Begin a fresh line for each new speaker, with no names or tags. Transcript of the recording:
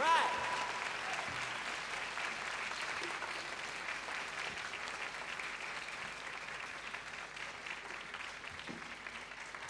Right.